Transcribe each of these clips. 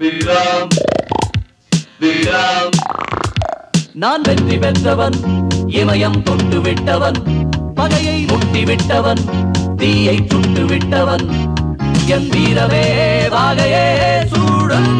விக்ரம் விக்ரம் நான் வெற்றி பெற்றவன் இமயம் தொட்டு விட்டவன் பகையை முட்டி விட்டவன் தீயை சுட்டு விட்டவன் என் வீரவே வாகையே சூடும்.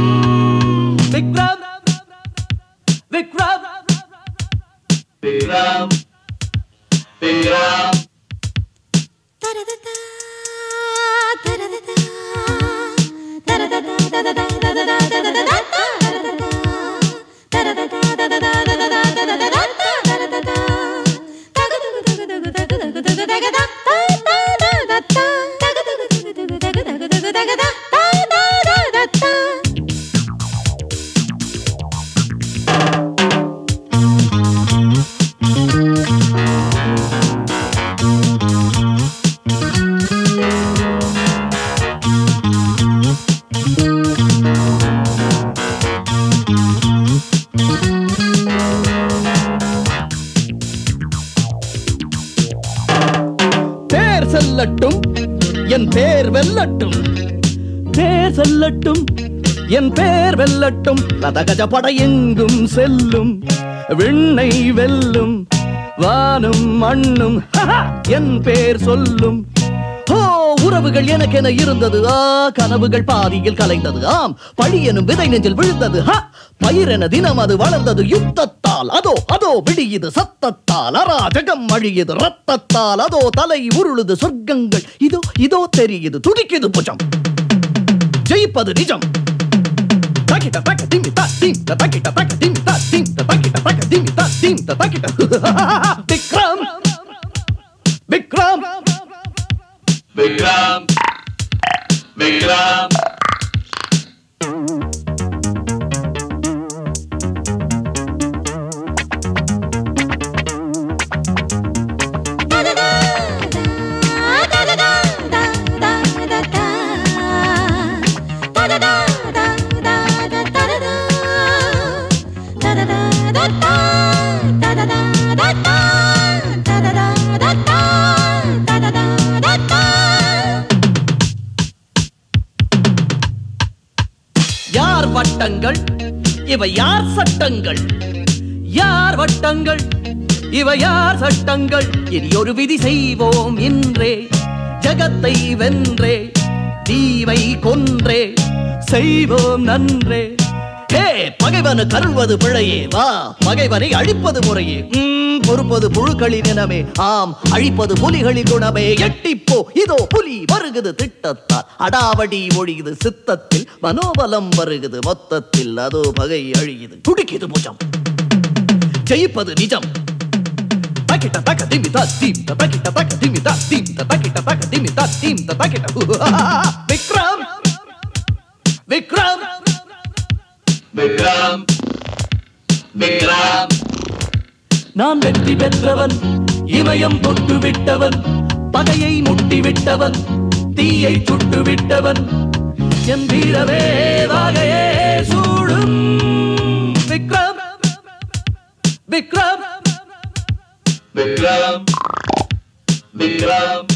பேர் என் பேர் வெல்லட்டும். பேர் செல்லட்டும். என் பேர் வெல்லட்டும். ரதகஜ படை எங்கும் செல்லும். விண்ணை வெல்லும். வானும் மண்ணும். என் பேர் சொல்லும். ஓ உறவுகள் எனக்கென இருந்தது. ஆ கனவுகள் பாதியில் கலைந்தது. ஆம் பழி எனும் விதை நெஞ்சில் விழுந்தது. பயிரென தினம் அது வளர்ந்தது. யுத்தத்தால் அதோ அதோ விடியுது சத்தத்தால் அராஜகம் அழியுது ரத்தத்தால் அதோ தலை உருளுது சொர்க்கங்கள். இதோ இதோ தெரியுது துடிக்குது புஜம். ஜெயிப்பது நிஜம். தக்கிட்ட தக்க திம்மி தா தீம் த தக்கிட்ட தக்க திம்மி தா தீம் த தக்கிட்ட தக்க திம்மி தா தீம் த தக்கிட்ட விக்ரம்! விக்ரம்! விக்ரம்! விக்ரம்! யார் வட்டங்கள்? இவை யார் சட்டங்கள்? யார் வட்டங்கள்? இவை யார் சட்டங்கள்? இனி ஒரு விதி செய்வோம் இன்றே. ஜகத்தை வென்றே. தீவை கொன்றே. செய்வோம் நன்றே. ஹே பகைவனு கருள்வது பிழையே. வா பகைவனை அழிப்பது முறையே. பொறுப்பது புழுக்களின் இனமே. ஆம் அழிப்பது புலிகளின் குணமே. எட்டிப்போ இதோ புலி வருகுது திட்டத்தால். அடாவடி ஒழியுது சித்தத்தில் மனோபலம் வருகுது மொத்தத்தில். அதோ பகை அழியுது. துடிக்குது முஜம் ஜெயிப்பது நிஜம். தக்கிட்ட தக்க திமி தா தீம் தக்கிட்ட தக்க திமி தா தீம் த தக்கிட்ட தக்க திமி தா தீம் தக்கிட்ட விக்ரம் நான் வெற்றி பெற்றவன் இமயம் தொட்டு விட்டவன் பகையை முட்டி விட்டவன் தீயை சுட்டு விட்டவன் என் வீரவே வாகையே சூடும் விக்ரம் விக்ரம். விக்ரம் விக்ரம்.